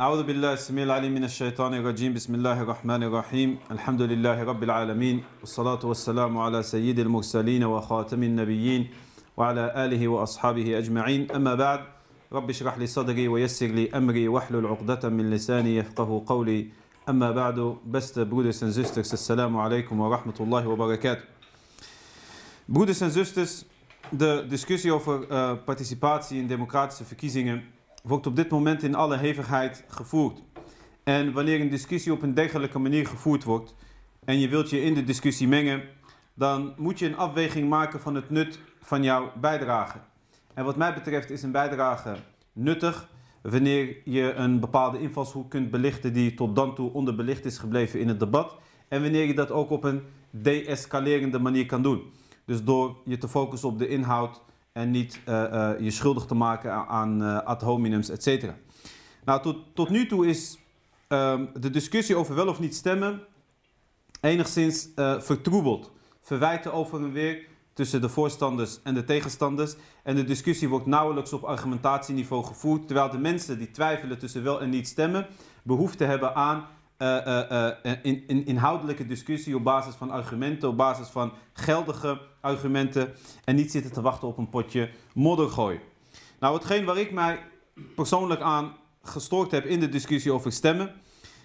أعوذ بالله السميع العليم من الشيطان الرجيم. بسم الله الرحمن الرحيم. الحمد لله رب العالمين والصلاة والسلام على سيد المرسلين وخاتم النبيين وعلى آله وأصحابه أجمعين. أما بعد رب اشرح لي صدري ويسر لي أمري واحلل عقدة من لساني يفقه قولي. أما بعد beste broeders en zusters alaikum wa rahmatullahi wa barakatuh Broeders en zusters, de discussie over uh, participatie in democratische verkiezingen wordt op dit moment in alle hevigheid gevoerd. En wanneer een discussie op een dergelijke manier gevoerd wordt en je wilt je in de discussie mengen, dan moet je een afweging maken van het nut van jouw bijdrage. En wat mij betreft is een bijdrage nuttig wanneer je een bepaalde invalshoek kunt belichten die tot dan toe onderbelicht is gebleven in het debat. En wanneer je dat ook op een deescalerende manier kan doen. Dus door je te focussen op de inhoud en niet uh, uh, je schuldig te maken aan uh, ad hominems, et cetera. Nou, tot, tot nu toe is um, de discussie over wel of niet stemmen enigszins vertroebeld. Verwijten over en weer tussen de voorstanders en de tegenstanders. En de discussie wordt nauwelijks op argumentatieniveau gevoerd, terwijl de mensen die twijfelen tussen wel en niet stemmen, behoefte hebben aan in, in, inhoudelijke discussie op basis van argumenten, op basis van geldige argumenten en niet zitten te wachten op een potje moddergooi. Nou, hetgeen waar ik mij persoonlijk aan gestoord heb in de discussie over stemmen,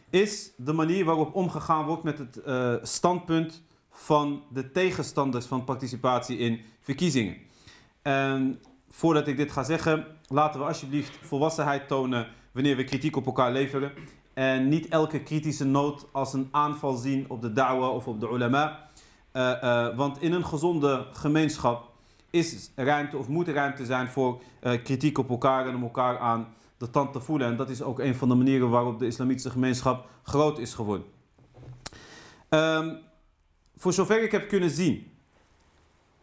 is de manier waarop omgegaan wordt met het standpunt van de tegenstanders van participatie in verkiezingen. En voordat ik dit ga zeggen, laten we alsjeblieft volwassenheid tonen wanneer we kritiek op elkaar leveren. En niet elke kritische noot als een aanval zien op de da'wa of op de ulama. Uh, uh, want in een gezonde gemeenschap is ruimte of moet ruimte zijn voor uh, kritiek op elkaar en om elkaar aan de tand te voelen. En dat is ook een van de manieren waarop de islamitische gemeenschap groot is geworden. Um, voor zover ik heb kunnen zien,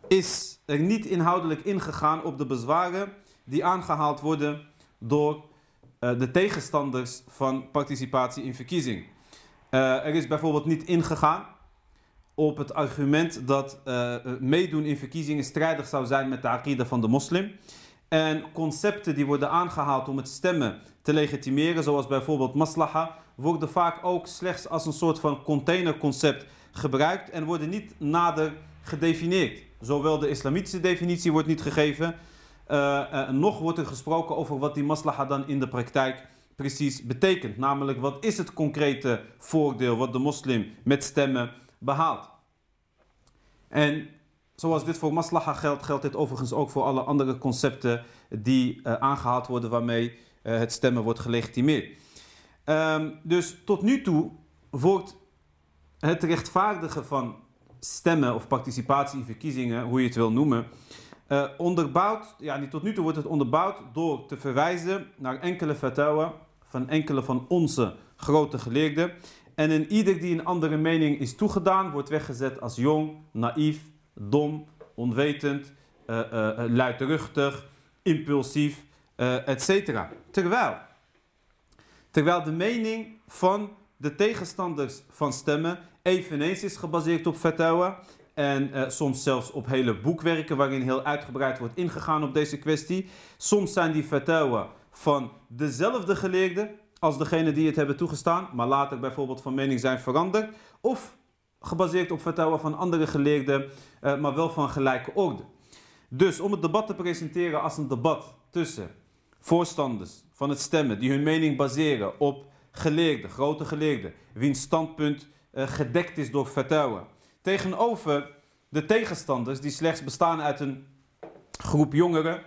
is er niet inhoudelijk ingegaan op de bezwaren die aangehaald worden door uh, de tegenstanders van participatie in verkiezing. Uh, er is bijvoorbeeld niet ingegaan op het argument dat uh, meedoen in verkiezingen strijdig zou zijn met de aqida van de moslim. En concepten die worden aangehaald om het stemmen te legitimeren, zoals bijvoorbeeld maslaha, worden vaak ook slechts als een soort van containerconcept gebruikt en worden niet nader gedefinieerd. Zowel de islamitische definitie wordt niet gegeven, nog wordt er gesproken over wat die maslaha dan in de praktijk precies betekent. Namelijk, wat is het concrete voordeel wat de moslim met stemmen behaalt. En zoals dit voor maslaha geldt, geldt dit overigens ook voor alle andere concepten die uh, aangehaald worden waarmee het stemmen wordt gelegitimeerd. Um, dus tot nu toe wordt het rechtvaardigen van stemmen of participatie in verkiezingen, hoe je het wil noemen, uh, onderbouwd, ja, tot nu toe wordt het onderbouwd door te verwijzen naar enkele fatwa van enkele van onze grote geleerden. En in ieder die een andere mening is toegedaan, wordt weggezet als jong, naïef, dom, onwetend, uh, uh, luidruchtig, impulsief, etc. Terwijl, terwijl de mening van de tegenstanders van stemmen eveneens is gebaseerd op fatwa. En uh, soms zelfs op hele boekwerken waarin heel uitgebreid wordt ingegaan op deze kwestie. Soms zijn die fatwa van dezelfde geleerden als degene die het hebben toegestaan, maar later bijvoorbeeld van mening zijn veranderd. Of gebaseerd op fatwa van andere geleerden, uh, maar wel van gelijke orde. Dus om het debat te presenteren als een debat tussen voorstanders van het stemmen die hun mening baseren op geleerden, grote geleerden, wiens standpunt uh, gedekt is door fatwa. Tegenover de tegenstanders die slechts bestaan uit een groep jongeren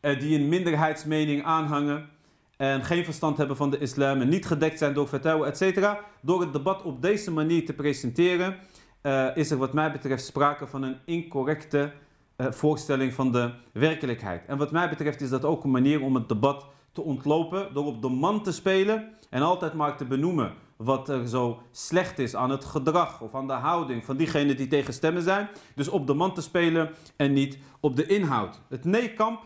uh, die een minderheidsmening aanhangen en geen verstand hebben van de islam en niet gedekt zijn door fatwa, etc. Door het debat op deze manier te presenteren uh, is er wat mij betreft sprake van een incorrecte voorstelling van de werkelijkheid. En wat mij betreft is dat ook een manier om het debat te ontlopen door op de man te spelen en altijd maar te benoemen wat er zo slecht is aan het gedrag of aan de houding van diegenen die tegen stemmen zijn. Dus op de man te spelen en niet op de inhoud. Het nee-kamp,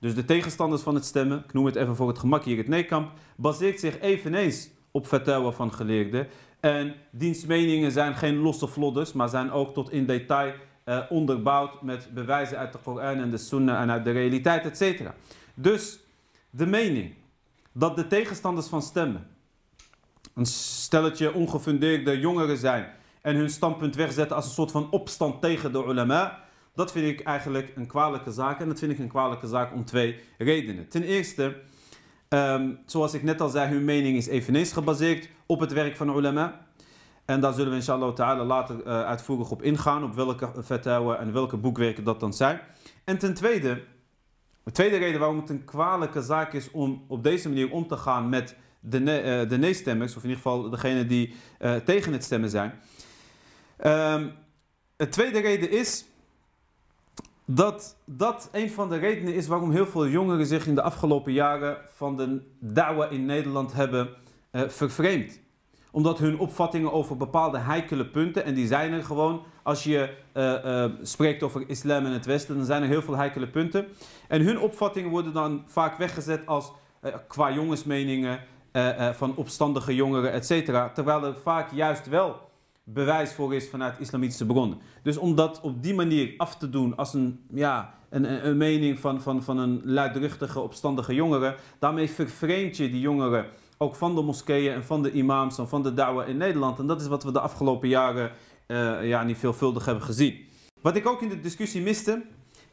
dus de tegenstanders van het stemmen, ik noem het even voor het gemak hier het nee-kamp, baseert zich eveneens op vertellen van geleerden. En diens meningen zijn geen losse vlodders, maar zijn ook tot in detail uh, onderbouwd met bewijzen uit de Koran en de Sunnah en uit de realiteit, etc. Dus de mening dat de tegenstanders van stemmen een stelletje ongefundeerde jongeren zijn en hun standpunt wegzetten als een soort van opstand tegen de ulama, dat vind ik eigenlijk een kwalijke zaak. En dat vind ik een kwalijke zaak om twee redenen. Ten eerste, ehm, zoals ik net al zei, hun mening is eveneens gebaseerd op het werk van ulama. En daar zullen we inshallah ta'ala later uh, uitvoerig op ingaan, op welke fatwa en welke boekwerken dat dan zijn. En ten tweede, de tweede reden waarom het een kwalijke zaak is om op deze manier om te gaan met de, ne uh, de nee-stemmers, of in ieder geval degene die uh, tegen het stemmen zijn. Um, de tweede reden is dat dat een van de redenen is waarom heel veel jongeren zich in de afgelopen jaren van de da'wa in Nederland hebben uh, vervreemd omdat hun opvattingen over bepaalde heikele punten, en die zijn er gewoon, als je spreekt over islam en het Westen, dan zijn er heel veel heikele punten. En hun opvattingen worden dan vaak weggezet als qua jongensmeningen van opstandige jongeren, et cetera. Terwijl er vaak juist wel bewijs voor is vanuit islamitische bronnen. Dus om dat op die manier af te doen als een, ja, een, een mening van, van, van een luidruchtige, opstandige jongere, daarmee vervreemd je die jongeren ook van de moskeeën en van de imams en van de da'wa in Nederland. En dat is wat we de afgelopen jaren uh, ja, niet veelvuldig hebben gezien. Wat ik ook in de discussie miste,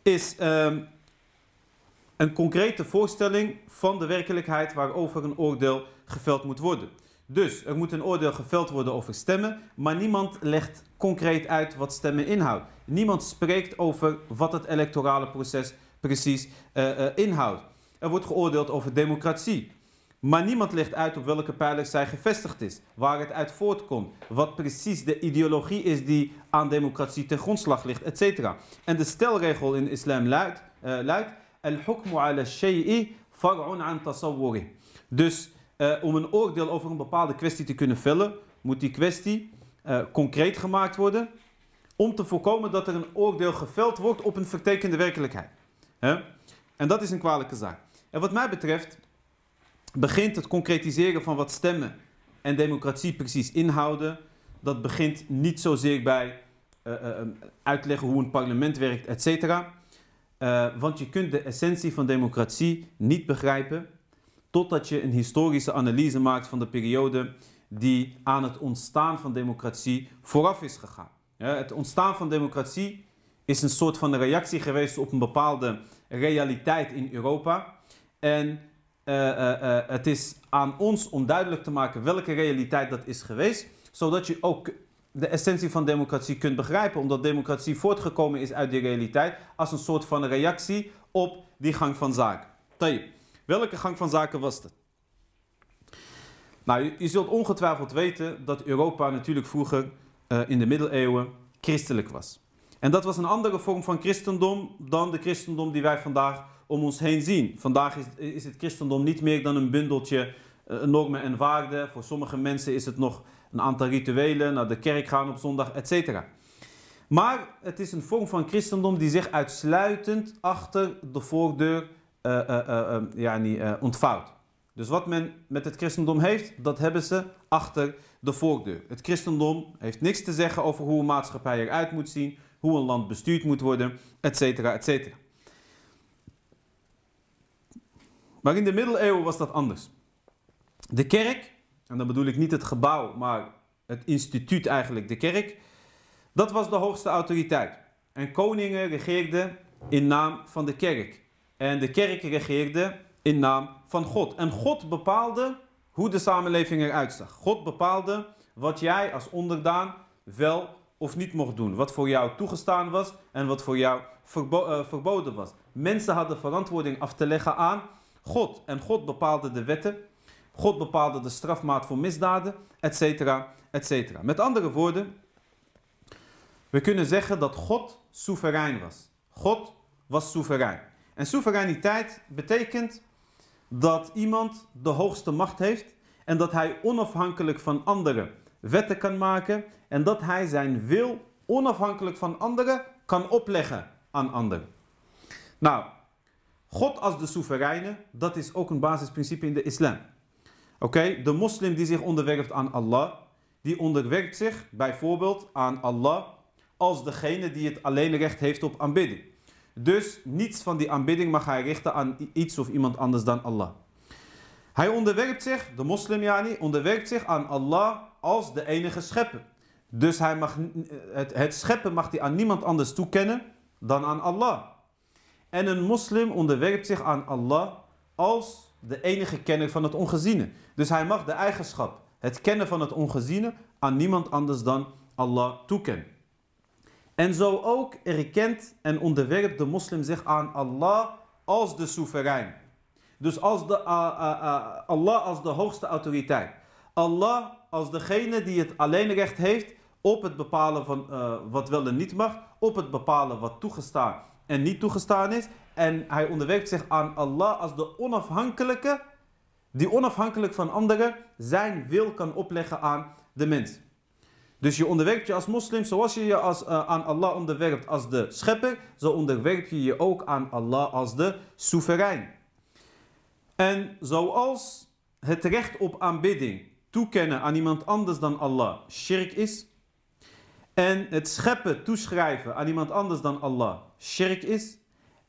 is uh, een concrete voorstelling van de werkelijkheid waarover een oordeel geveld moet worden. Dus er moet een oordeel geveld worden over stemmen, maar niemand legt concreet uit wat stemmen inhoudt. Niemand spreekt over wat het electorale proces precies uh, uh, inhoudt. Er wordt geoordeeld over democratie. Maar niemand legt uit op welke pijlers zij gevestigd is, waar het uit voortkomt, wat precies de ideologie is die aan democratie ten grondslag ligt, etc. En de stelregel in islam luidt, uh, luidt al-hukmu shay'i far'un an. Dus uh, om een oordeel over een bepaalde kwestie te kunnen vellen, moet die kwestie uh, concreet gemaakt worden, om te voorkomen dat er een oordeel geveld wordt op een vertekende werkelijkheid. He? En dat is een kwalijke zaak. En wat mij betreft begint het concretiseren van wat stemmen en democratie precies inhouden. Dat begint niet zozeer bij uh, uitleggen hoe een parlement werkt, et cetera. Uh, want je kunt de essentie van democratie niet begrijpen totdat je een historische analyse maakt van de periode die aan het ontstaan van democratie vooraf is gegaan. Ja, het ontstaan van democratie is een soort van reactie geweest op een bepaalde realiteit in Europa. En uh, uh, het is aan ons om duidelijk te maken welke realiteit dat is geweest, zodat je ook de essentie van democratie kunt begrijpen, omdat democratie voortgekomen is uit die realiteit als een soort van reactie op die gang van zaken. Tayyip. Welke gang van zaken was dat? Nou, je, zult ongetwijfeld weten dat Europa natuurlijk vroeger uh, in de middeleeuwen christelijk was. En dat was een andere vorm van christendom dan de christendom die wij vandaag om ons heen zien. Vandaag is, is het christendom niet meer dan een bundeltje normen en waarden. Voor sommige mensen is het nog een aantal rituelen, naar de kerk gaan op zondag, etc. Maar het is een vorm van christendom die zich uitsluitend achter de voordeur uh, uh, ontvouwt. Dus wat men met het christendom heeft, dat hebben ze achter de voordeur. Het christendom heeft niks te zeggen over hoe een maatschappij eruit moet zien, hoe een land bestuurd moet worden, etc. etc. Maar in de middeleeuwen was dat anders. De kerk, en dan bedoel ik niet het gebouw, maar het instituut eigenlijk, de kerk, dat was de hoogste autoriteit. En koningen regeerden in naam van de kerk. En de kerk regeerde in naam van God. En God bepaalde hoe de samenleving eruit zag. God bepaalde wat jij als onderdaan wel of niet mocht doen. Wat voor jou toegestaan was en wat voor jou uh, verboden was. Mensen hadden verantwoording af te leggen aan God. En God bepaalde de wetten. God bepaalde de strafmaat voor misdaden, etc. etc. Met andere woorden, we kunnen zeggen dat God soeverein was. God was soeverein. En soevereiniteit betekent dat iemand de hoogste macht heeft en dat hij onafhankelijk van anderen wetten kan maken en dat hij zijn wil onafhankelijk van anderen kan opleggen aan anderen. Nou, God als de soevereine, dat is ook een basisprincipe in de islam. Oké, de moslim die zich onderwerpt aan Allah, die onderwerpt zich bijvoorbeeld aan Allah als degene die het alleen recht heeft op aanbidding. Dus niets van die aanbidding mag hij richten aan iets of iemand anders dan Allah. Hij onderwerpt zich, de moslim yani, onderwerpt zich aan Allah als de enige schepper. Dus hij mag, het, het scheppen mag hij aan niemand anders toekennen dan aan Allah. En een moslim onderwerpt zich aan Allah als de enige kenner van het ongeziene. Dus hij mag de eigenschap, het kennen van het ongeziene, aan niemand anders dan Allah toekennen. En zo ook erkent en onderwerpt de moslim zich aan Allah als de soeverein. Dus als de, Allah als de hoogste autoriteit. Allah als degene die het alleen recht heeft op het bepalen van uh, wat wel en niet mag, op het bepalen wat toegestaan en niet toegestaan is. En hij onderwerpt zich aan Allah als de onafhankelijke, die onafhankelijk van anderen zijn wil kan opleggen aan de mens. Dus je onderwerpt je als moslim zoals je je als, uh, aan Allah onderwerpt als de schepper, zo onderwerp je je ook aan Allah als de soeverein. En zoals het recht op aanbidding toekennen aan iemand anders dan Allah shirk is, en het scheppen toeschrijven aan iemand anders dan Allah shirk is,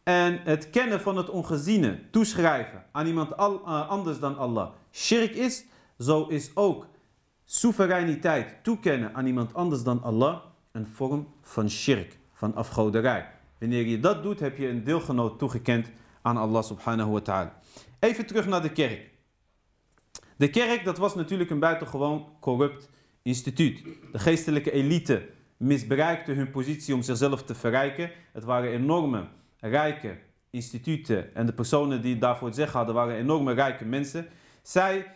en het kennen van het ongeziene toeschrijven aan iemand uh, anders dan Allah shirk is, zo is ook soevereiniteit toekennen aan iemand anders dan Allah een vorm van shirk, van afgoderij. Wanneer je dat doet, heb je een deelgenoot toegekend aan Allah subhanahu wa ta'ala. Even terug naar de kerk. De kerk, dat was natuurlijk een buitengewoon corrupt instituut. De geestelijke elite misbruikte hun positie om zichzelf te verrijken. Het waren enorme, rijke instituten en de personen die daarvoor het zeggen hadden, waren enorme rijke mensen. Zij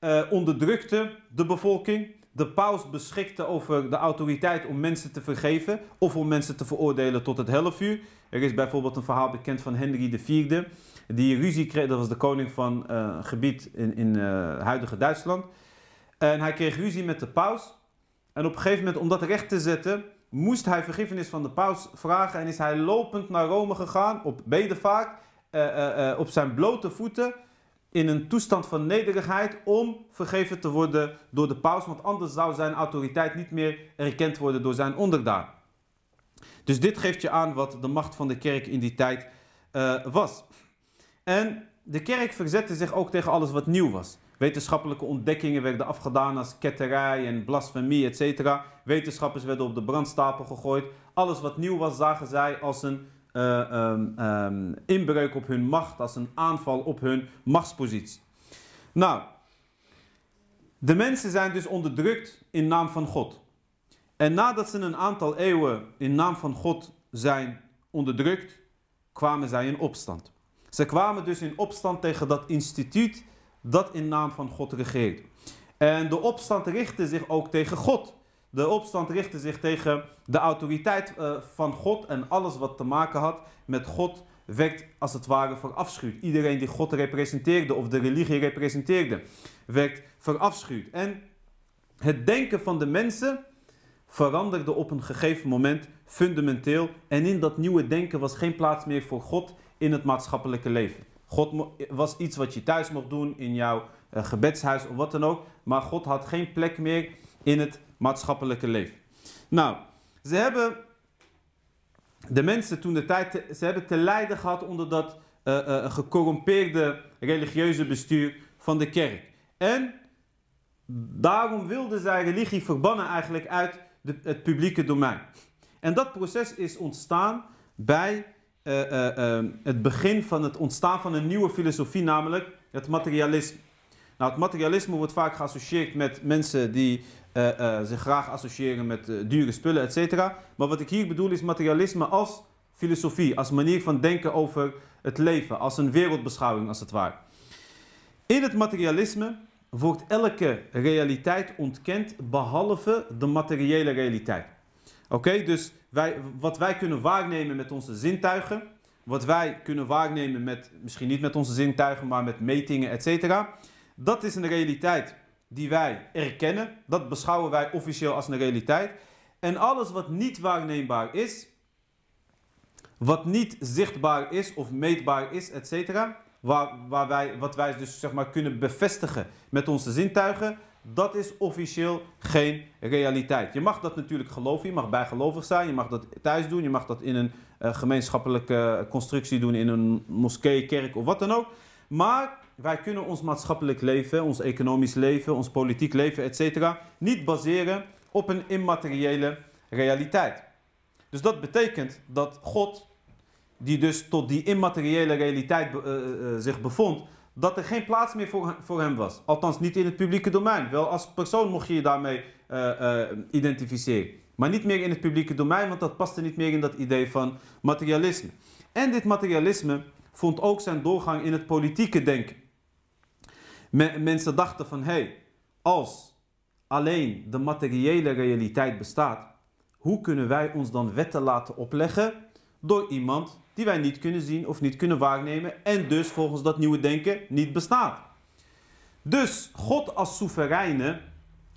uh, onderdrukten de bevolking. De paus beschikte over de autoriteit om mensen te vergeven of om mensen te veroordelen tot het helfuur. Er is bijvoorbeeld een verhaal bekend van Henry IV, die ruzie kreeg, dat was de koning van een gebied in, in uh, huidige Duitsland. En hij kreeg ruzie met de paus. En op een gegeven moment, om dat recht te zetten, moest hij vergiffenis van de paus vragen. En is hij lopend naar Rome gegaan, op bedevaart, uh, op zijn blote voeten, in een toestand van nederigheid, om vergeven te worden door de paus. Want anders zou zijn autoriteit niet meer erkend worden door zijn onderdaan. Dus dit geeft je aan wat de macht van de kerk in die tijd was. En de kerk verzette zich ook tegen alles wat nieuw was. Wetenschappelijke ontdekkingen werden afgedaan als ketterij en blasfemie, etc. Wetenschappers werden op de brandstapel gegooid. Alles wat nieuw was, zagen zij als een uh, um, um, inbreuk op hun macht, als een aanval op hun machtspositie. Nou, de mensen zijn dus onderdrukt in naam van God. En nadat ze een aantal eeuwen in naam van God zijn onderdrukt, kwamen zij in opstand. Ze kwamen dus in opstand tegen dat instituut dat in naam van God regeert. En de opstand richtte zich ook tegen God. De opstand richtte zich tegen de autoriteit uh, van God en alles wat te maken had met God werd als het ware verafschuwd. Iedereen die God representeerde of de religie representeerde, werd verafschuwd. En het denken van de mensen veranderde op een gegeven moment fundamenteel. En in dat nieuwe denken was geen plaats meer voor God in het maatschappelijke leven. God was iets wat je thuis mocht doen, in jouw uh, gebedshuis of wat dan ook. Maar God had geen plek meer in het maatschappelijke leven. Nou, ze hebben de mensen toen de tijd, ze hebben te lijden gehad onder dat uh, religieuze bestuur van de kerk. En daarom wilden zij religie verbannen eigenlijk uit het publieke domein. En dat proces is ontstaan bij uh, uh, uh, het begin van het ontstaan van een nieuwe filosofie, namelijk het materialisme. Nou, het materialisme wordt vaak geassocieerd met mensen die zich graag associëren met dure spullen, etc. Maar wat ik hier bedoel is materialisme als filosofie, als manier van denken over het leven, als een wereldbeschouwing als het ware. In het materialisme wordt elke realiteit ontkend behalve de materiële realiteit. Oké, dus wat wij kunnen waarnemen met onze zintuigen, wat wij kunnen waarnemen met, misschien niet met onze zintuigen, maar met metingen, etc. Dat is een realiteit die wij erkennen. Dat beschouwen wij officieel als een realiteit. En alles wat niet waarneembaar is, wat niet zichtbaar is of meetbaar is, etc. Waar, waar wij, wat wij dus zeg maar kunnen bevestigen met onze zintuigen, dat is officieel geen realiteit. Je mag dat natuurlijk geloven, je mag bijgelovig zijn, je mag dat thuis doen, je mag dat in een uh, gemeenschappelijke constructie doen, in een moskee, kerk of wat dan ook. Maar wij kunnen ons maatschappelijk leven, ons economisch leven, ons politiek leven, etc. niet baseren op een immateriële realiteit. Dus dat betekent dat God, die dus tot die immateriële realiteit uh, zich bevond, dat er geen plaats meer voor, hem was. Althans niet in het publieke domein. Wel als persoon mocht je je daarmee uh, identificeren. Maar niet meer in het publieke domein, want dat paste niet meer in dat idee van materialisme. En dit materialisme vond ook zijn doorgang in het politieke denken. mensen dachten van, hé, hey, als alleen de materiële realiteit bestaat, hoe kunnen wij ons dan wetten laten opleggen door iemand die wij niet kunnen zien of niet kunnen waarnemen en dus volgens dat nieuwe denken niet bestaat? Dus God als soevereine,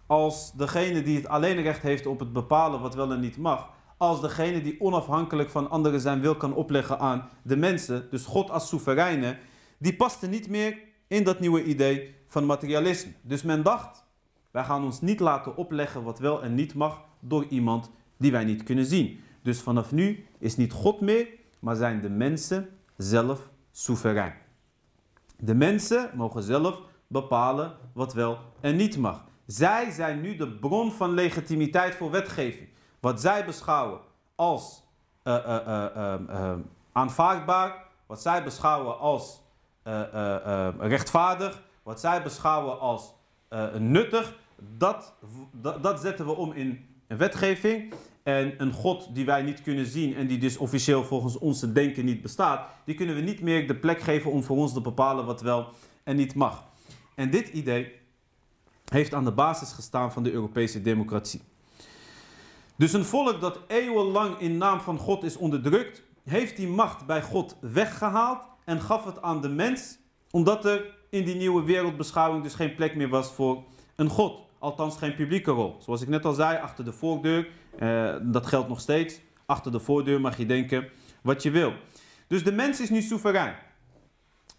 als degene die het alleen recht heeft op het bepalen wat wel en niet mag, als degene die onafhankelijk van anderen zijn wil kan opleggen aan de mensen, dus God als soevereine, die paste niet meer in dat nieuwe idee van materialisme. Dus men dacht, wij gaan ons niet laten opleggen wat wel en niet mag door iemand die wij niet kunnen zien. Dus vanaf nu is niet God meer, maar zijn de mensen zelf soeverein. De mensen mogen zelf bepalen wat wel en niet mag. Zij zijn nu de bron van legitimiteit voor wetgeving. Wat zij beschouwen als uh, uh, uh, aanvaardbaar, wat zij beschouwen als rechtvaardig, wat zij beschouwen als nuttig, dat, dat, dat zetten we om in een wetgeving. En een God die wij niet kunnen zien en die dus officieel volgens onze denken niet bestaat, die kunnen we niet meer de plek geven om voor ons te bepalen wat wel en niet mag. En dit idee heeft aan de basis gestaan van de Europese democratie. Dus een volk dat eeuwenlang in naam van God is onderdrukt, heeft die macht bij God weggehaald en gaf het aan de mens, omdat er in die nieuwe wereldbeschouwing dus geen plek meer was voor een God. Althans geen publieke rol. Zoals ik net al zei, achter de voordeur, eh, dat geldt nog steeds. Achter de voordeur mag je denken wat je wil. Dus de mens is nu soeverein.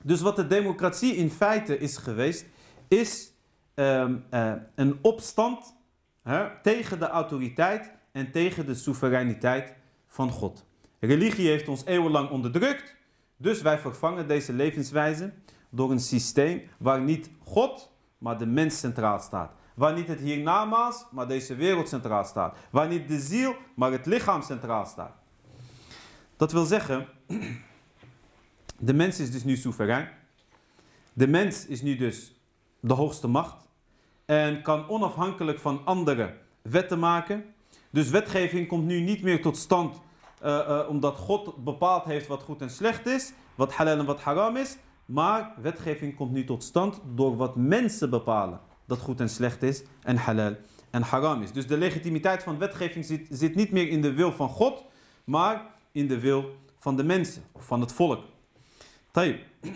Dus wat de democratie in feite is geweest, is ehm, eh, een opstand hè, tegen de autoriteit en tegen de soevereiniteit van God. Religie heeft ons eeuwenlang onderdrukt, dus wij vervangen deze levenswijze door een systeem waar niet God, maar de mens centraal staat. Waar niet het hiernamaals, maar deze wereld centraal staat. Waar niet de ziel, maar het lichaam centraal staat. Dat wil zeggen, de mens is dus nu soeverein. De mens is nu dus de hoogste macht en kan onafhankelijk van anderen wetten maken dus wetgeving komt nu niet meer tot stand uh, uh, omdat God bepaald heeft wat goed en slecht is, wat halal en wat haram is. Maar wetgeving komt nu tot stand door wat mensen bepalen dat goed en slecht is en halal en haram is. Dus de legitimiteit van wetgeving zit, zit niet meer in de wil van God, maar in de wil van de mensen van het volk. Tayyip.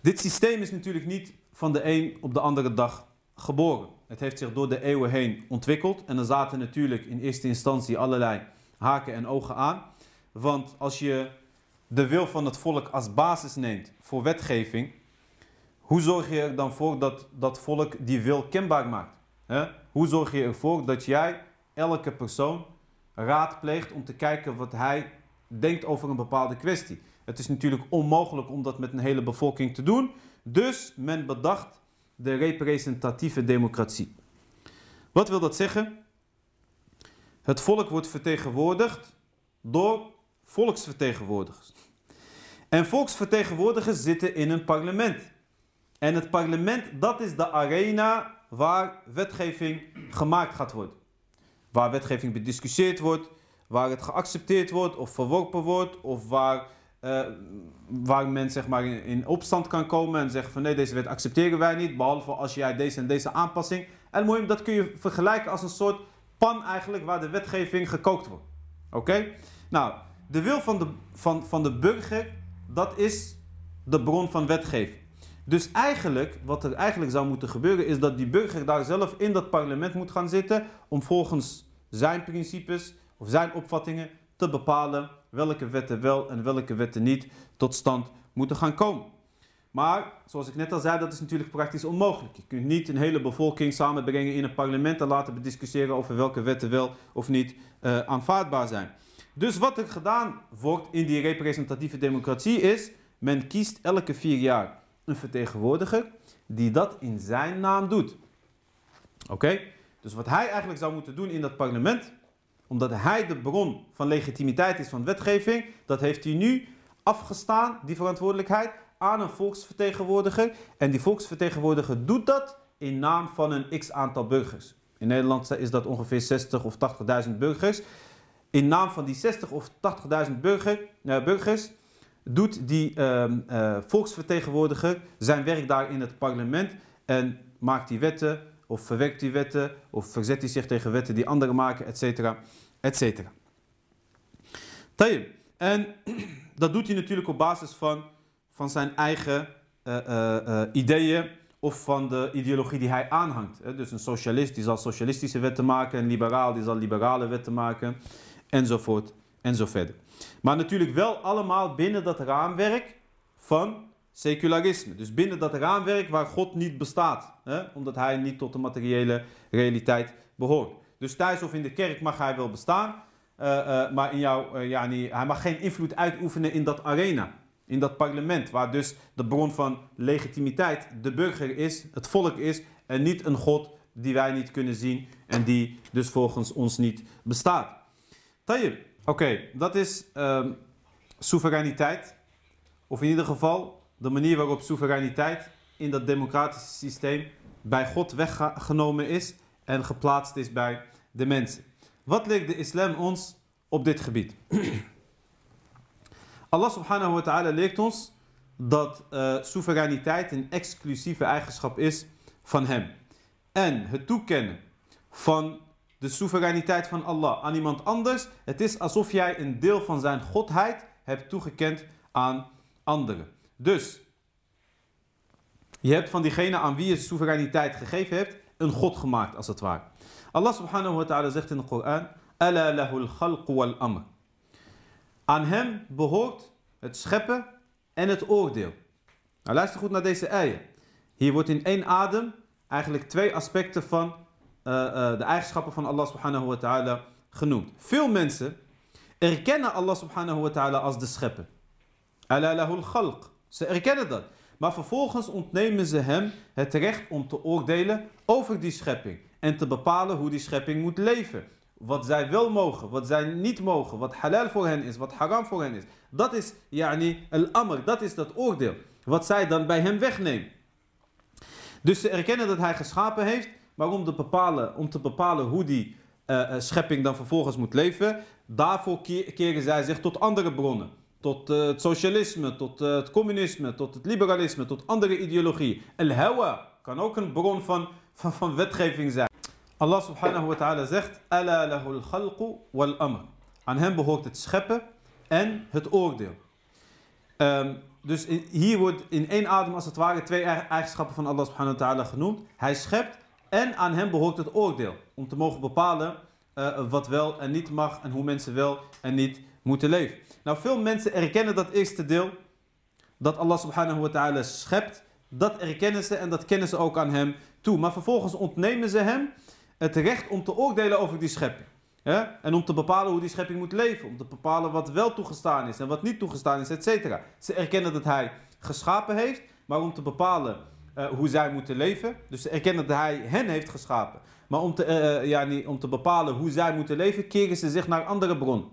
Dit systeem is natuurlijk niet van de een op de andere dag geboren. Het heeft zich door de eeuwen heen ontwikkeld. En er zaten natuurlijk in eerste instantie allerlei haken en ogen aan. Want als je de wil van het volk als basis neemt voor wetgeving, hoe zorg je er dan voor dat dat volk die wil kenbaar maakt? Hoe zorg je ervoor dat jij elke persoon raadpleegt om te kijken wat hij denkt over een bepaalde kwestie? Het is natuurlijk onmogelijk om dat met een hele bevolking te doen. Dus men bedacht de representatieve democratie. Wat wil dat zeggen? Het volk wordt vertegenwoordigd door volksvertegenwoordigers. En volksvertegenwoordigers zitten in een parlement. En het parlement, dat is de arena waar wetgeving gemaakt gaat worden. Waar wetgeving bediscussieerd wordt, waar het geaccepteerd wordt of verworpen wordt, of waar uh, waar men zeg maar in, in, opstand kan komen en zeggen van nee, deze wet accepteren wij niet, behalve als jij deze en deze aanpassing. En mooi, dat kun je vergelijken als een soort pan eigenlijk waar de wetgeving gekookt wordt. Oké? Nou, de wil van de, van, van de burger, dat is de bron van wetgeving. Dus eigenlijk, wat er eigenlijk zou moeten gebeuren, is dat die burger daar zelf in dat parlement moet gaan zitten om volgens zijn principes of zijn opvattingen te bepalen welke wetten wel en welke wetten niet tot stand moeten gaan komen. Maar zoals ik net al zei, dat is natuurlijk praktisch onmogelijk. Je kunt niet een hele bevolking samenbrengen in een parlement en laten bediscussiëren over welke wetten wel of niet uh, aanvaardbaar zijn. Dus wat er gedaan wordt in die representatieve democratie is, Men kiest elke vier jaar een vertegenwoordiger die dat in zijn naam doet. Oké? Dus wat hij eigenlijk zou moeten doen in dat parlement, omdat hij de bron van legitimiteit is van wetgeving, dat heeft hij nu afgestaan, die verantwoordelijkheid, aan een volksvertegenwoordiger. En die volksvertegenwoordiger doet dat in naam van een x aantal burgers. In Nederland is dat ongeveer 60 of 80.000 burgers. In naam van die 60 of 80.000 burger, uh, burgers doet die uh, uh, volksvertegenwoordiger zijn werk daar in het parlement en maakt die wetten of verwerkt die wetten of verzet hij zich tegen wetten die anderen maken, et cetera, et cetera. En dat doet hij natuurlijk op basis van, van zijn eigen uh, ideeën of van de ideologie die hij aanhangt. Dus een socialist die zal socialistische wetten maken, een liberaal die zal liberale wetten maken, enzovoort en zo verder. Maar natuurlijk wel allemaal binnen dat raamwerk van secularisme. Dus binnen dat raamwerk waar God niet bestaat, hè? omdat hij niet tot de materiële realiteit behoort. Dus thuis of in de kerk mag hij wel bestaan, uh, uh, maar in jou, uh, ja, niet, hij mag geen invloed uitoefenen in dat arena in dat parlement, waar dus de bron van legitimiteit de burger is, het volk is, en niet een God die wij niet kunnen zien en die dus volgens ons niet bestaat. Tayyip, oké, dat is um, soevereiniteit, of in ieder geval de manier waarop soevereiniteit in dat democratische systeem bij God weggenomen is en geplaatst is bij de mensen. Wat leert de islam ons op dit gebied? Allah subhanahu wa ta'ala leert ons dat uh, soevereiniteit een exclusieve eigenschap is van hem. En het toekennen van de soevereiniteit van Allah aan iemand anders, het is alsof jij een deel van zijn godheid hebt toegekend aan anderen. Dus, je hebt van diegene aan wie je soevereiniteit gegeven hebt, een god gemaakt als het ware. Allah subhanahu wa ta'ala zegt in de Koran, Ala lahul khalq wal amr. Aan hem behoort het scheppen en het oordeel. Nou, luister goed naar deze eieren. Hier wordt in één adem eigenlijk twee aspecten van de eigenschappen van Allah subhanahu wa ta'ala genoemd. Veel mensen erkennen Allah subhanahu wa ta'ala als de schepper. Ala lahul khalq. Ze erkennen dat. Maar vervolgens ontnemen ze hem het recht om te oordelen over die schepping. En te bepalen hoe die schepping moet leven wat zij wel mogen, wat zij niet mogen, wat halal voor hen is, wat haram voor hen is. Dat is yani al-amr, dat is dat oordeel. Wat zij dan bij hem wegnemen. Dus ze erkennen dat hij geschapen heeft, maar om te bepalen, om te bepalen hoe die uh, schepping dan vervolgens moet leven, daarvoor keren zij zich tot andere bronnen. Tot uh, het socialisme, tot het communisme, tot het liberalisme, tot andere ideologieën. Al-hawa kan ook een bron van, van, van wetgeving zijn. Allah subhanahu wa ta'ala zegt, Ala lahul khalqu wal amr. Aan hem behoort het scheppen en het oordeel. Um, dus hier wordt in één adem als het ware twee eigenschappen van Allah subhanahu wa ta'ala genoemd. Hij schept en aan hem behoort het oordeel. Om te mogen bepalen uh, wat wel en niet mag en hoe mensen wel en niet moeten leven. Nou, veel mensen erkennen dat eerste deel, dat Allah subhanahu wa ta'ala schept. Dat erkennen ze en dat kennen ze ook aan hem toe. Maar vervolgens ontnemen ze hem het recht om te oordelen over die schepping. En om te bepalen hoe die schepping moet leven. Om te bepalen wat wel toegestaan is en wat niet toegestaan is, etc. Ze erkennen dat hij geschapen heeft, maar om te bepalen uh, hoe zij moeten leven. Dus ze erkennen dat hij hen heeft geschapen. Maar om te, uh, ja, niet, om te bepalen hoe zij moeten leven, keren ze zich naar andere bron.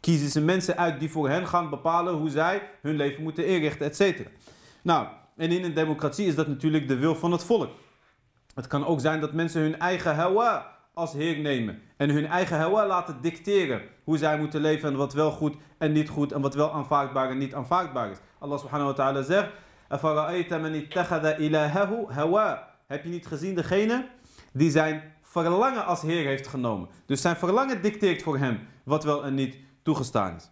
Kiezen ze mensen uit die voor hen gaan bepalen hoe zij hun leven moeten inrichten, etc. Nou, en in een democratie is dat natuurlijk de wil van het volk. Het kan ook zijn dat mensen hun eigen hawa als heer nemen. En hun eigen hawa laten dicteren hoe zij moeten leven en wat wel goed en niet goed en wat wel aanvaardbaar en niet aanvaardbaar is. Allah subhanahu wa ta'ala zegt. Heb je niet gezien degene die zijn verlangen als heer heeft genomen. Dus zijn verlangen dicteert voor hem wat wel en niet toegestaan is.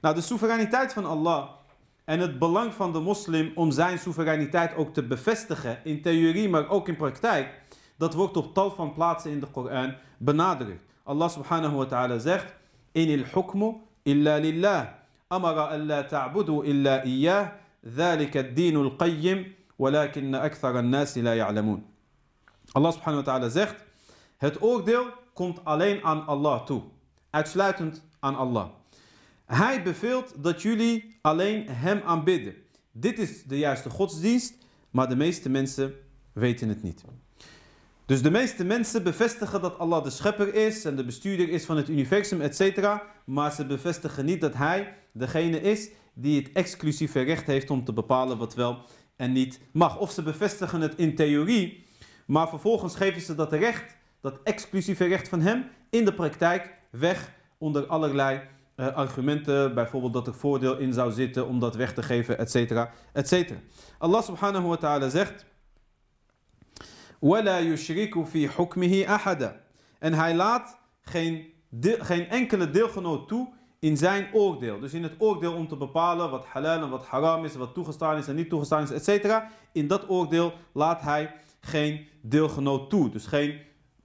Nou, de soevereiniteit van Allah en het belang van de moslim om zijn soevereiniteit ook te bevestigen in theorie, maar ook in praktijk, dat wordt op tal van plaatsen in de Koran benadrukt. Allah subhanahu wa ta'ala zegt: Inil hukmu illa lillah. Amara alla ta'budu illa iyyah. ذلك الدين القيم ولكن أكثر الناس لا يعلمون. Allah subhanahu wa ta'ala zegt: Het oordeel komt alleen aan Allah toe. Uitsluitend aan Allah. Hij beveelt dat jullie alleen hem aanbidden. dit is de juiste godsdienst, maar de meeste mensen weten het niet. Dus de meeste mensen bevestigen dat Allah de schepper is en de bestuurder is van het universum, etc. Maar ze bevestigen niet dat Hij degene is die het exclusieve recht heeft om te bepalen wat wel en niet mag. Of ze bevestigen het in theorie, maar vervolgens geven ze dat recht, dat exclusieve recht van Hem, in de praktijk weg onder allerlei uh, argumenten. Bijvoorbeeld dat er voordeel in zou zitten om dat weg te geven, etc. etc. Allah subhanahu wa ta'ala zegt. وَلَا يُشْرِكُ فِي حُكْمِهِ أَحَدًا En hij laat geen, geen enkele deelgenoot toe in zijn oordeel. Dus in het oordeel om te bepalen wat halal en wat haram is, wat toegestaan is en niet toegestaan is, etc. In dat oordeel laat hij geen deelgenoot toe. Dus geen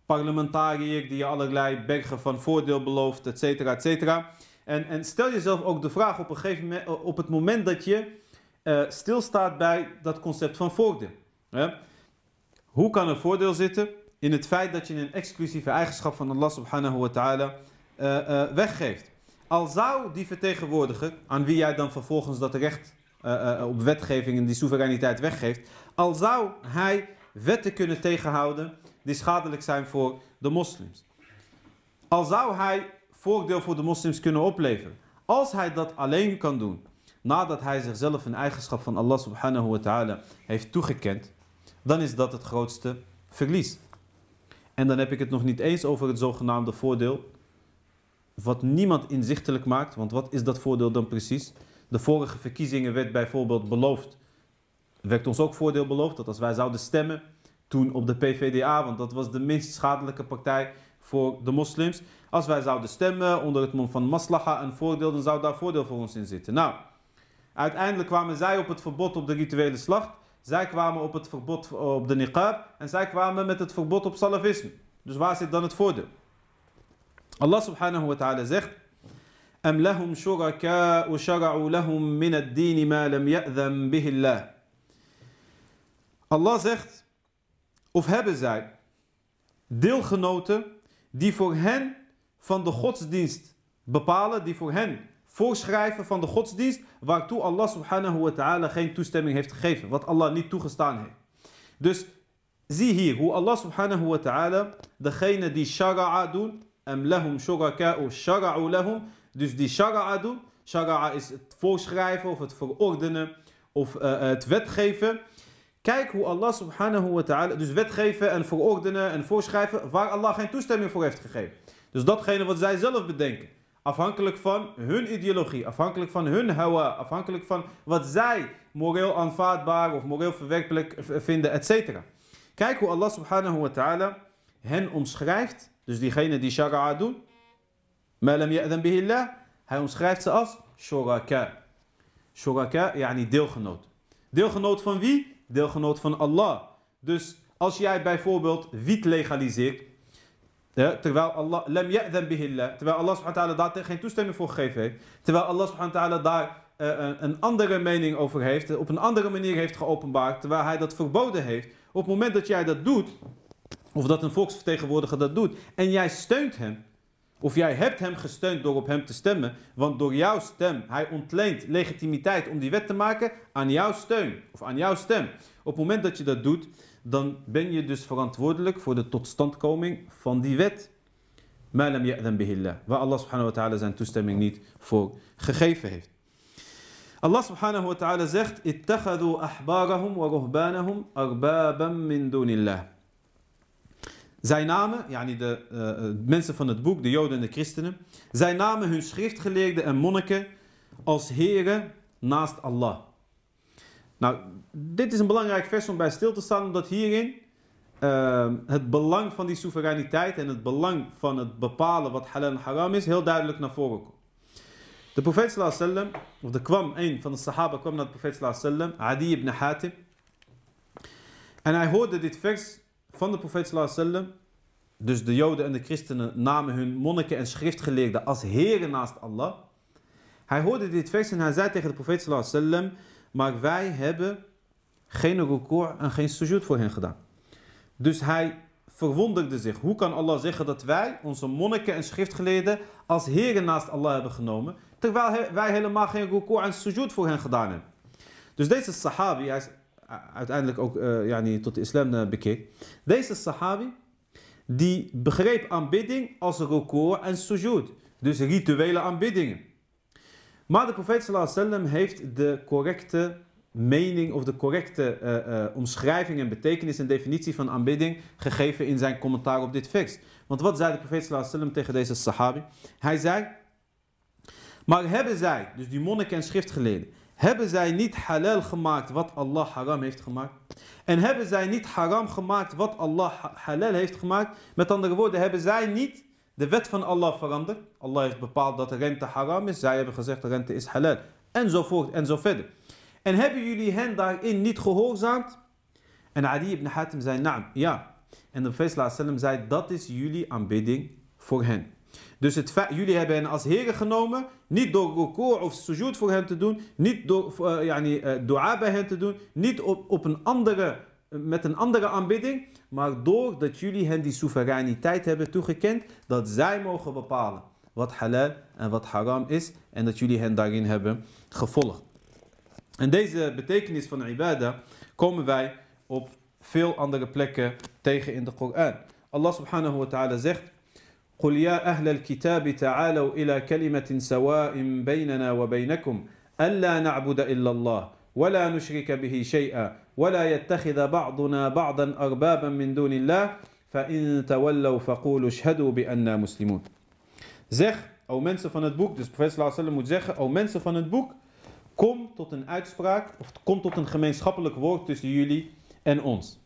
parlementariër die je allerlei bergen van voordeel belooft, etc. En, en stel jezelf ook de vraag op, een gegeven moment, op het moment dat je uh, stilstaat bij dat concept van voordeel. Hoe kan er voordeel zitten in het feit dat je een exclusieve eigenschap van Allah subhanahu wa ta'ala uh, weggeeft? Al zou die vertegenwoordiger, aan wie jij dan vervolgens dat recht uh, op wetgeving en die soevereiniteit weggeeft, al zou hij wetten kunnen tegenhouden die schadelijk zijn voor de moslims. Al zou hij voordeel voor de moslims kunnen opleveren. Als hij dat alleen kan doen, nadat hij zichzelf een eigenschap van Allah subhanahu wa ta'ala heeft toegekend, dan is dat het grootste verlies. En dan heb ik het nog niet eens over het zogenaamde voordeel, wat niemand inzichtelijk maakt, want wat is dat voordeel dan precies? De vorige verkiezingen werd bijvoorbeeld beloofd, werd ons ook voordeel beloofd, dat als wij zouden stemmen, toen op de PVDA, want dat was de minst schadelijke partij voor de moslims. Als wij zouden stemmen onder het mond van maslaha en voordeel, dan zou daar voordeel voor ons in zitten. Nou, uiteindelijk kwamen zij op het verbod op de rituele slacht. Zij kwamen op het verbod op de niqab. En zij kwamen met het verbod op salafisme. Dus waar zit dan het voordeel? Allah subhanahu wa ta'ala zegt... أم لهم شركاء شرعوا لهم من الدين ما لم يأذن به الله. Allah zegt, of hebben zij deelgenoten die voor hen van de godsdienst bepalen, die voor hen voorschrijven van de godsdienst, waartoe Allah subhanahu wa ta'ala geen toestemming heeft gegeven, wat Allah niet toegestaan heeft. Dus zie hier hoe Allah subhanahu wa ta'ala degene die shara'a doen, am lahum shuraka'u shara'u lahum, dus die shara'a doen, shara'a is het voorschrijven of het verordenen of uh, het wetgeven. Kijk hoe Allah subhanahu wa ta'ala, dus wetgeven en verordenen en voorschrijven, waar Allah geen toestemming voor heeft gegeven. Dus datgene wat zij zelf bedenken. Afhankelijk van hun ideologie, afhankelijk van hun hawa, afhankelijk van wat zij moreel aanvaardbaar of moreel verwerkelijk vinden, etc. Kijk hoe Allah subhanahu wa ta'ala hen omschrijft, dus diegenen die shara'a doen, malam ya'dan bihillah, hij omschrijft ze als shuraka. Shuraka, yani deelgenoot. Deelgenoot van wie? deelgenoot van Allah. Dus als jij bijvoorbeeld wiet legaliseert, terwijl Allah, lam bihillah, terwijl Allah subhanahu wa daar geen toestemming voor gegeven heeft, terwijl Allah subhanahu wa ta'ala daar uh, een andere mening over heeft, op een andere manier heeft geopenbaard, terwijl hij dat verboden heeft, op het moment dat jij dat doet, of dat een volksvertegenwoordiger dat doet, en jij steunt hem, of jij hebt hem gesteund door op hem te stemmen, want door jouw stem, hij ontleent legitimiteit om die wet te maken aan jouw steun of aan jouw stem. Op het moment dat je dat doet, dan ben je dus verantwoordelijk voor de totstandkoming van die wet. Waar Allah subhanahu wa ta'ala zijn toestemming niet voor gegeven heeft. Allah subhanahu wa ta'ala zegt: "Ittakhadhu ahbarahum wa ruhbanahum arbaban min dunillah." Zij namen, yani de uh, mensen van het boek, de Joden en de Christenen, zij namen hun schriftgeleerden en monniken als heren naast Allah. Nou, dit is een belangrijk vers om bij stil te staan, omdat hierin uh, het belang van die soevereiniteit en het belang van het bepalen wat halal en haram is, heel duidelijk naar voren komt. De profeet sallam, of er kwam een van de sahaba kwam naar de profeet sallam, Adi ibn Hatim. En hij hoorde dit vers van de profeet sallam. Dus de joden en de christenen namen hun monniken en schriftgeleerden als heren naast Allah. Hij hoorde dit vers en hij zei tegen de profeet sallam. Maar wij hebben geen record en geen sujud voor hen gedaan. Dus hij verwonderde zich. Hoe kan Allah zeggen dat wij onze monniken en schriftgeleerden als heren naast Allah hebben genomen, terwijl wij helemaal geen record en sujud voor hen gedaan hebben? Dus deze sahabi, hij uiteindelijk ook uh, yani, tot de islam uh, bekeerd. Deze sahabi, die begreep aanbidding als rukoor en sujud. Dus rituele aanbiddingen. Maar de profeet sallam heeft de correcte mening of de correcte uh, omschrijving en betekenis en definitie van aanbidding gegeven in zijn commentaar op dit vers. Want wat zei de profeet sallam tegen deze sahabi? Hij zei, maar hebben zij, dus die monniken en schriftgeleerden, hebben zij niet halal gemaakt wat Allah haram heeft gemaakt? En hebben zij niet haram gemaakt wat Allah halal heeft gemaakt? Met andere woorden, hebben zij niet de wet van Allah veranderd? Allah heeft bepaald dat de rente haram is. Zij hebben gezegd de rente is halal. Enzovoort en zo verder. En hebben jullie hen daarin niet gehoorzaamd? En Ali ibn Hatim zei, naam, ja. En de Profeet zei, dat is jullie aanbidding voor hen. Dus het jullie hebben hen als heren genomen, niet door ruku' of sujud voor hen te doen, niet door uh, yani, uh, dua bij hen te doen, niet op, op een andere, met een andere aanbidding, maar doordat jullie hen die soevereiniteit hebben toegekend, dat zij mogen bepalen wat halal en wat haram is en dat jullie hen daarin hebben gevolgd. En deze betekenis van ibadah komen wij op veel andere plekken tegen in de Koran. Allah subhanahu wa ta'ala zegt قل يا أهل الكتاب تعالوا إلى كلمة سواء بيننا وبينكم ألا نعبد إلا الله ولا نشرك به شيئا ولا يتخذ بعضنا بعضا أربابا من دون الله فإن تولوا فقولوا اشهدوا بأننا مسلمون زخ أو من سفن البوك دس صلى الله عليه وسلم أو من سفن البوك كم تط ان اتسبراك كم تط ان gemeenschappelijk woord tussen jullie en ons.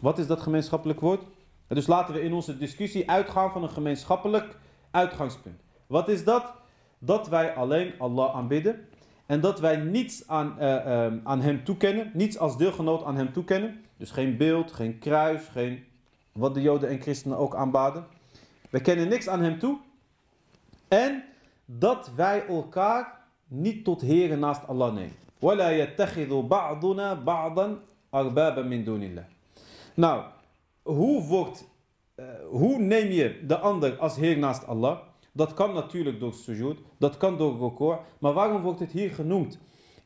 Wat is dat gemeenschappelijk woord? Dus laten we in onze discussie uitgaan van een gemeenschappelijk uitgangspunt. Wat is dat? Dat wij alleen Allah aanbidden en dat wij niets aan, uh, aan Hem toekennen, niets als deelgenoot aan Hem toekennen. Dus geen beeld, geen kruis, geen wat de Joden en Christenen ook aanbaden. We kennen niks aan Hem toe. En dat wij elkaar niet tot heren naast Allah nemen. وَلَا يَتَّخِذُ بَعْضُنَا بَعْضًا أَرْبَابًا مِنْ دُونِ اللَّهِ Nou, hoe, wordt, uh, hoe neem je de ander als heer naast Allah? Dat kan natuurlijk door sujud, dat kan door record. Maar waarom wordt het hier genoemd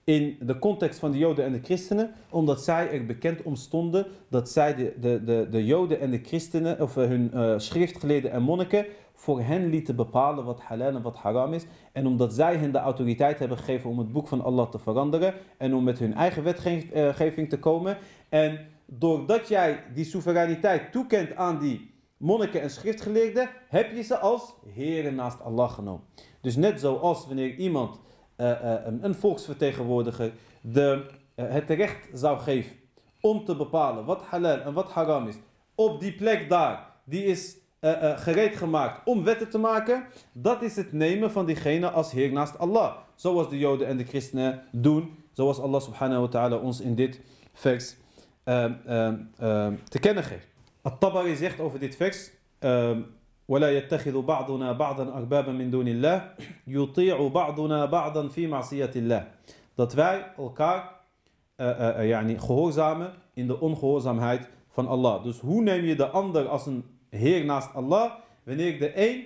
in de context van de Joden en de christenen? Omdat zij er bekend om stonden dat zij de, de, de, de Joden en de christenen, of hun uh, schriftgeleerden en monniken, voor hen lieten bepalen wat halal en wat haram is. En omdat zij hen de autoriteit hebben gegeven om het boek van Allah te veranderen en om met hun eigen wetgeving te komen. En doordat jij die soevereiniteit toekent aan die monniken en schriftgeleerden, heb je ze als heren naast Allah genomen. Dus net zoals wanneer iemand, uh, uh, een volksvertegenwoordiger, de, uh, het recht zou geven om te bepalen wat halal en wat haram is, op die plek daar, die is gereed gemaakt om wetten te maken, dat is het nemen van diegene als heer naast Allah. Zoals de Joden en de christenen doen, zoals Allah subhanahu wa ta'ala ons in dit vers te kennen geeft. At-Tabari zegt over dit vers. ولا يتخذ بعضنا بعضا أربابا من دون الله يطيع بعضنا بعضا في معصية الله dat wij elkaar uh, uh, yani, gehoorzamen in de ongehoorzaamheid van Allah. Dus hoe neem je de ander als een heer naast Allah wanneer de een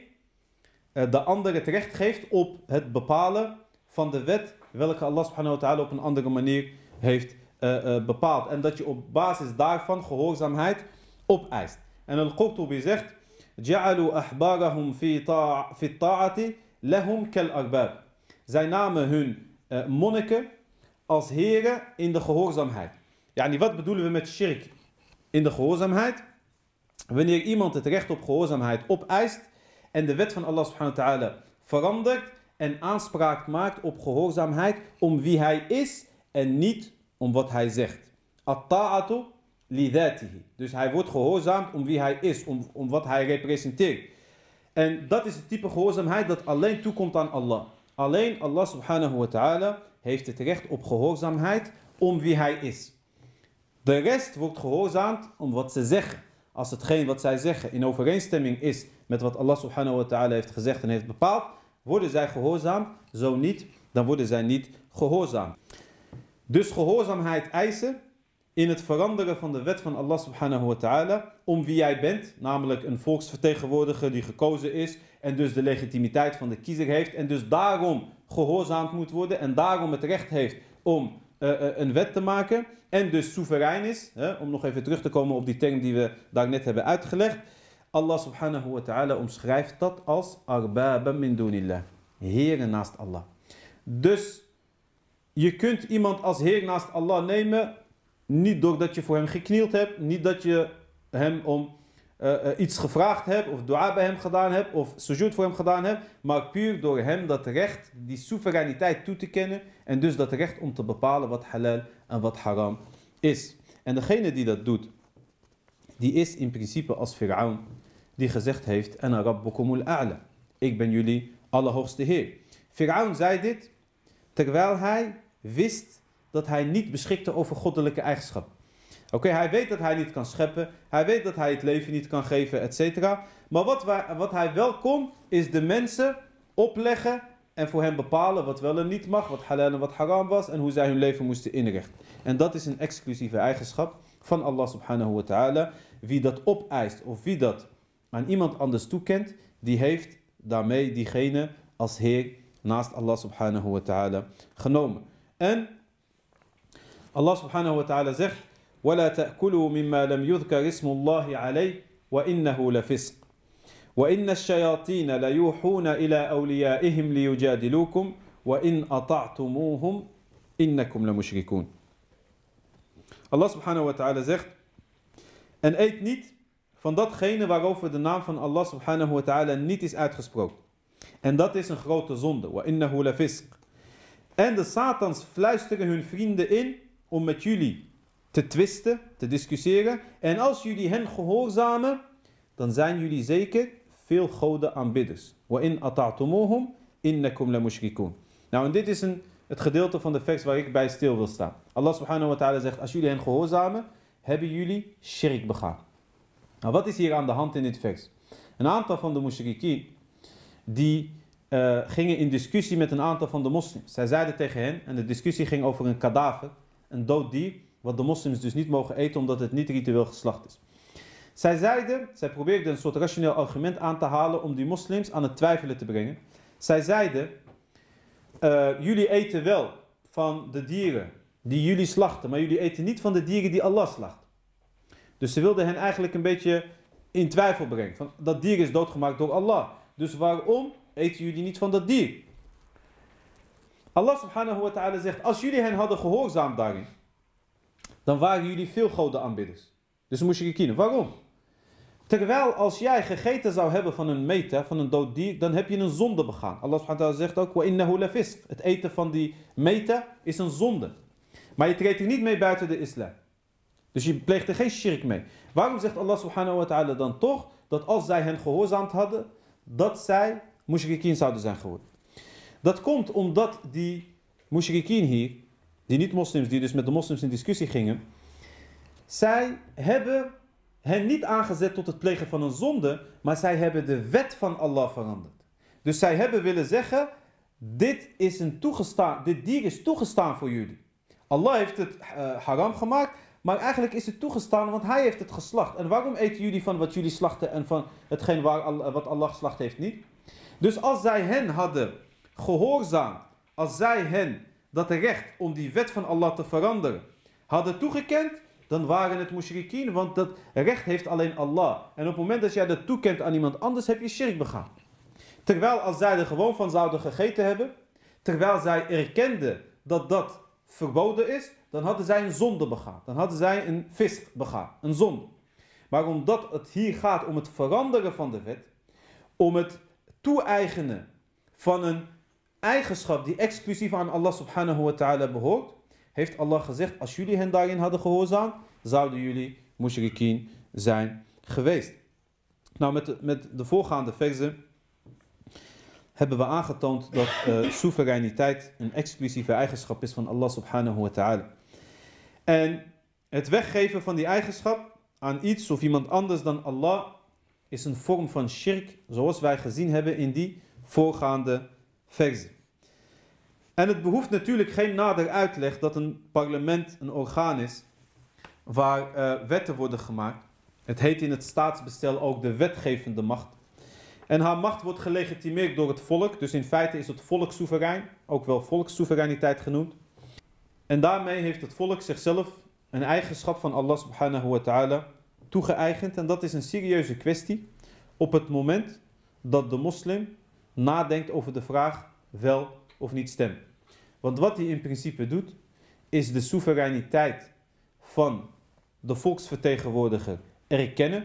uh, de ander het recht geeft op het bepalen van de wet welke Allah subhanahu wa ta'ala op een andere manier heeft uh, uh, bepaald. En dat je op basis daarvan gehoorzaamheid opeist. En Al-Qurtubi zegt, جعلوا أحبارهم في في الطاعة لهم كالأرباب. Zij namen hun uh, monniken als heren in de gehoorzaamheid. Yani, wat bedoelen we met shirk? In de gehoorzaamheid, wanneer iemand het recht op gehoorzaamheid opeist en de wet van Allah subhanahu wa ta'ala verandert en aanspraak maakt op gehoorzaamheid om wie hij is en niet om wat hij zegt. At-ta'atu. Dus hij wordt gehoorzaamd om wie hij is, om, om wat hij representeert. En dat is het type gehoorzaamheid dat alleen toekomt aan Allah. Alleen Allah subhanahu wa ta'ala heeft het recht op gehoorzaamheid om wie hij is. De rest wordt gehoorzaamd om wat ze zeggen. Als hetgeen wat zij zeggen in overeenstemming is met wat Allah subhanahu wa ta'ala heeft gezegd en heeft bepaald, worden zij gehoorzaamd. Zo niet, dan worden zij niet gehoorzaamd. Dus gehoorzaamheid eisen in het veranderen van de wet van Allah subhanahu wa ta'ala om wie jij bent, namelijk een volksvertegenwoordiger die gekozen is en dus de legitimiteit van de kiezer heeft en dus daarom gehoorzaamd moet worden en daarom het recht heeft om een wet te maken en dus soeverein is, hè, om nog even terug te komen op die term die we daar net hebben uitgelegd. Allah subhanahu wa ta'ala omschrijft dat als arbaba min dunillah. Heren naast Allah. Dus je kunt iemand als heer naast Allah nemen, niet doordat je voor hem geknield hebt, niet dat je hem om uh, iets gevraagd hebt, of dua bij hem gedaan hebt, of sujud voor hem gedaan hebt, maar puur door hem dat recht, die soevereiniteit toe te kennen, en dus dat recht om te bepalen wat halal en wat haram is. En degene die dat doet, die is in principe als Fir'aun, die gezegd heeft, en rabbukumul a'la, ik ben jullie allerhoogste heer. Fir'aun zei dit, terwijl hij wist dat hij niet beschikte over goddelijke eigenschappen. Oké, hij weet dat hij niet kan scheppen. Hij weet dat hij het leven niet kan geven, et cetera. Maar wat, wat hij wel kon, is de mensen opleggen en voor hen bepalen wat wel en niet mag, wat halal en wat haram was en hoe zij hun leven moesten inrichten. En dat is een exclusieve eigenschap van Allah subhanahu wa ta'ala. Wie dat opeist of wie dat aan iemand anders toekent, die heeft daarmee diegene als Heer naast Allah subhanahu wa ta'ala genomen. Allah subhanahu wa ta'ala zegt, ولا تأكلوا مما لم يذكر اسم الله عليه وإنه لفسق وإن الشياطين ليوحون إلى أوليائهم ليجادلوكم وإن أطعتموهم إنكم لمشركون Allah subhanahu wa ta'ala zegt En eet niet van datgene waarover de naam van Allah subhanahu wa ta'ala niet is uitgesproken. En dat is een grote zonde. Wa innahu. En de Satans fluisteren hun vrienden in om met jullie te twisten, te discussiëren. En als jullie hen gehoorzamen, dan zijn jullie zeker veel goden aanbidders. Ata'tumuhum innakum la mushrikun. Nou, en dit is een, het gedeelte van de vers waar ik bij stil wil staan. Allah subhanahu wa ta'ala zegt, als jullie hen gehoorzamen, hebben jullie shirk begaan. Nou, wat is hier aan de hand in dit vers? Een aantal van de mushrikeen, die uh, gingen in discussie met een aantal van de moslims. Zij zeiden tegen hen, en de discussie ging over een kadaver, een dood dier, wat de moslims dus niet mogen eten omdat het niet ritueel geslacht is. Zij zeiden, zij probeerden een soort rationeel argument aan te halen om die moslims aan het twijfelen te brengen. Zij zeiden, uh, jullie eten wel van de dieren die jullie slachten, maar jullie eten niet van de dieren die Allah slacht. Dus ze wilden hen eigenlijk een beetje in twijfel brengen. Van, dat dier is doodgemaakt door Allah. Dus waarom eten jullie niet van dat dier? Allah subhanahu wa ta'ala zegt, als jullie hen hadden gehoorzaamd daarin, dan waren jullie veel goden aanbidders. Dus moest je kiezen. Waarom? Terwijl als jij gegeten zou hebben van een meta, van een dood dier, dan heb je een zonde begaan. Allah subhanahu wa ta'ala zegt ook, Het eten van die meta is een zonde. Maar je treedt er niet mee buiten de islam. Dus je pleegt er geen shirk mee. Waarom zegt Allah subhanahu wa ta'ala dan toch dat als zij hen gehoorzaamd hadden, dat zij mushrikeen zouden zijn geworden? Dat komt omdat die mushrikeen hier, die niet-moslims, die dus met de moslims in discussie gingen, zij hebben hen niet aangezet tot het plegen van een zonde, maar zij hebben de wet van Allah veranderd. Dus zij hebben willen zeggen, dit, is een toegestaan, dit dier is toegestaan voor jullie. Allah heeft het uh, haram gemaakt, maar eigenlijk is het toegestaan, want hij heeft het geslacht. En waarom eten jullie van wat jullie slachten en van hetgeen waar, wat Allah geslacht heeft niet? Dus als zij hen hadden gehoorzaamd, als zij hen dat recht om die wet van Allah te veranderen hadden toegekend, dan waren het mushrikien, want dat recht heeft alleen Allah. En op het moment dat jij dat toekent aan iemand anders, heb je shirk begaan. Terwijl als zij er gewoon van zouden gegeten hebben, terwijl zij erkenden dat dat verboden is, dan hadden zij een zonde begaan. Dan hadden zij een vis begaan, een zonde. Maar omdat het hier gaat om het veranderen van de wet, om het toe-eigenen van een eigenschap die exclusief aan Allah subhanahu wa ta'ala behoort, heeft Allah gezegd, als jullie hen daarin hadden gehoorzaamd, zouden jullie mushrikeen zijn geweest. Nou, met de, met de voorgaande versen hebben we aangetoond dat uh, soevereiniteit een exclusieve eigenschap is van Allah subhanahu wa ta'ala. En het weggeven van die eigenschap aan iets of iemand anders dan Allah is een vorm van shirk, zoals wij gezien hebben in die voorgaande versen. En het behoeft natuurlijk geen nader uitleg dat een parlement een orgaan is waar uh, wetten worden gemaakt. Het heet in het staatsbestel ook de wetgevende macht. En haar macht wordt gelegitimeerd door het volk, dus in feite is het volk soeverein, ook wel volkssoevereiniteit genoemd. En daarmee heeft het volk zichzelf een eigenschap van Allah subhanahu wa ta'ala toegeëigend. En dat is een serieuze kwestie op het moment dat de moslim nadenkt over de vraag wel of niet stemmen. Want wat hij in principe doet, is de soevereiniteit van de volksvertegenwoordiger erkennen,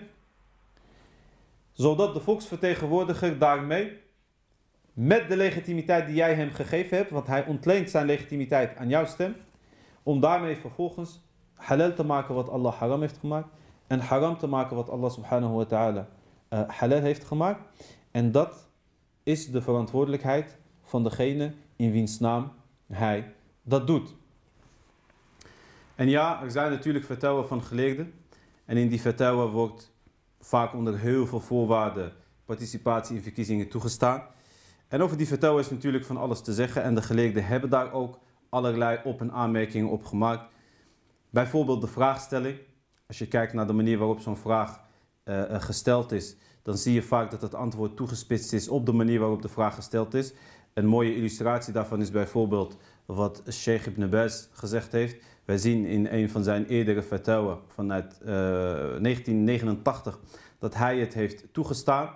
zodat de volksvertegenwoordiger daarmee met de legitimiteit die jij hem gegeven hebt, want hij ontleent zijn legitimiteit aan jouw stem, om daarmee vervolgens halal te maken wat Allah haram heeft gemaakt en haram te maken wat Allah subhanahu wa ta'ala uh, halal heeft gemaakt. En dat is de verantwoordelijkheid van degene in wiens naam hij dat doet. En ja, er zijn natuurlijk vertellen van geleerden. En in die vertellen wordt vaak onder heel veel voorwaarden participatie in verkiezingen toegestaan. En over die vertellen is natuurlijk van alles te zeggen. En de geleerden hebben daar ook allerlei op- en aanmerkingen op gemaakt. Bijvoorbeeld de vraagstelling. Als je kijkt naar de manier waarop zo'n vraag uh, gesteld is, dan zie je vaak dat het antwoord toegespitst is op de manier waarop de vraag gesteld is. Een mooie illustratie daarvan is bijvoorbeeld wat Sheikh Ibn Baz gezegd heeft. Wij zien in een van zijn eerdere vertellen vanuit uh, 1989 dat hij het heeft toegestaan.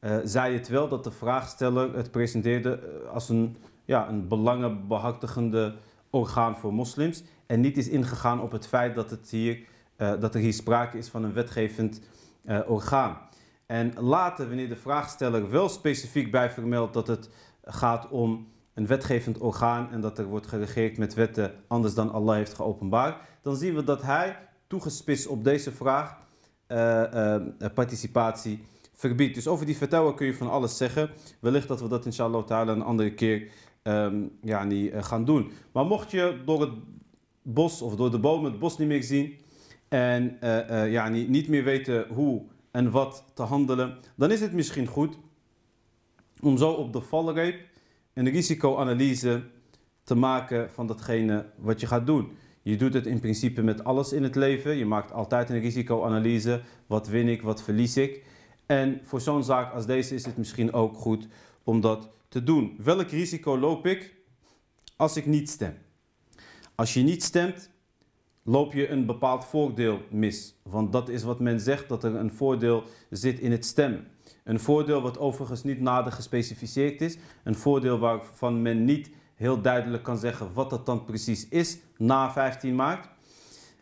Uh, zei het wel dat de vraagsteller het presenteerde als een, ja, een belangenbehartigende orgaan voor moslims. En niet is ingegaan op het feit dat, het hier, uh, dat er hier sprake is van een wetgevend uh, orgaan. En later, wanneer de vraagsteller wel specifiek bij vermeldt dat het gaat om een wetgevend orgaan en dat er wordt geregeerd met wetten anders dan Allah heeft geopenbaard, dan zien we dat hij toegespitst op deze vraag uh, participatie verbiedt. Dus over die vertellen kun je van alles zeggen. Wellicht dat we dat inshallah ta'ala een andere keer um, ja, niet, gaan doen. Maar mocht je door het bos of door de bomen het bos niet meer zien en ja, niet, niet meer weten hoe en wat te handelen, dan is het misschien goed om zo op de valreep een risicoanalyse te maken van datgene wat je gaat doen. Je doet het in principe met alles in het leven. Je maakt altijd een risicoanalyse. Wat win ik, wat verlies ik? En voor zo'n zaak als deze is het misschien ook goed om dat te doen. Welk risico loop ik als ik niet stem? Als je niet stemt, loop je een bepaald voordeel mis. Want dat is wat men zegt, dat er een voordeel zit in het stemmen. Een voordeel wat overigens niet nader gespecificeerd is. Een voordeel waarvan men niet heel duidelijk kan zeggen wat dat dan precies is na 15 maart.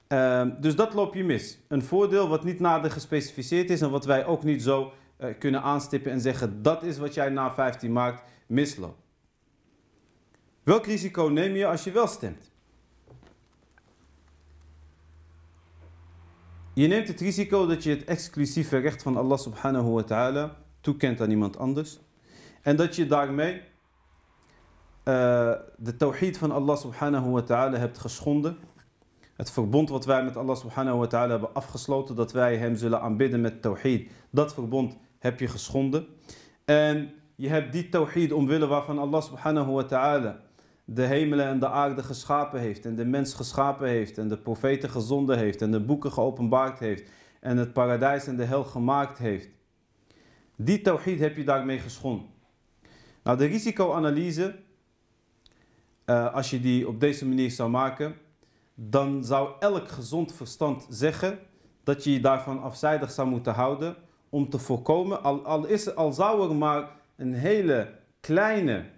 Uh, dus dat loop je mis. Een voordeel wat niet nader gespecificeerd is en wat wij ook niet zo uh, kunnen aanstippen en zeggen dat is wat jij na 15 maart misloopt. Welk risico neem je als je wel stemt? Je neemt het risico dat je het exclusieve recht van Allah subhanahu wa ta'ala toekent aan iemand anders. En dat je daarmee uh, de tawhid van Allah subhanahu wa ta'ala hebt geschonden. Het verbond wat wij met Allah subhanahu wa ta'ala hebben afgesloten, dat wij hem zullen aanbidden met tawhid. Dat verbond heb je geschonden. En je hebt die tawhid omwille waarvan Allah subhanahu wa ta'ala de hemelen en de aarde geschapen heeft en de mens geschapen heeft en de profeten gezonden heeft en de boeken geopenbaard heeft en het paradijs en de hel gemaakt heeft. Die tawhid heb je daarmee geschonden. Nou, de risicoanalyse, uh, als je die op deze manier zou maken, dan zou elk gezond verstand zeggen dat je je daarvan afzijdig zou moeten houden om te voorkomen, al, al, is, al zou er maar een hele kleine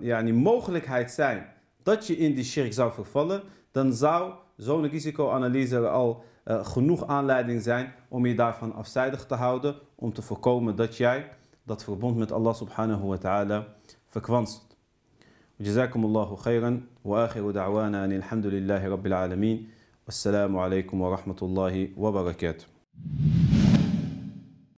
ja, die mogelijkheid zijn dat je in die shirk zou vervallen, dan zou zo'n risicoanalyse er al uh, genoeg aanleiding zijn om je daarvan afzijdig te houden, om te voorkomen dat jij dat verbond met Allah subhanahu wa ta'ala verkwanst. جزاكم الله خيرا وآخر دعوانا أن الحمد لله رب العالمين والسلام عليكم ورحمة الله وبركاته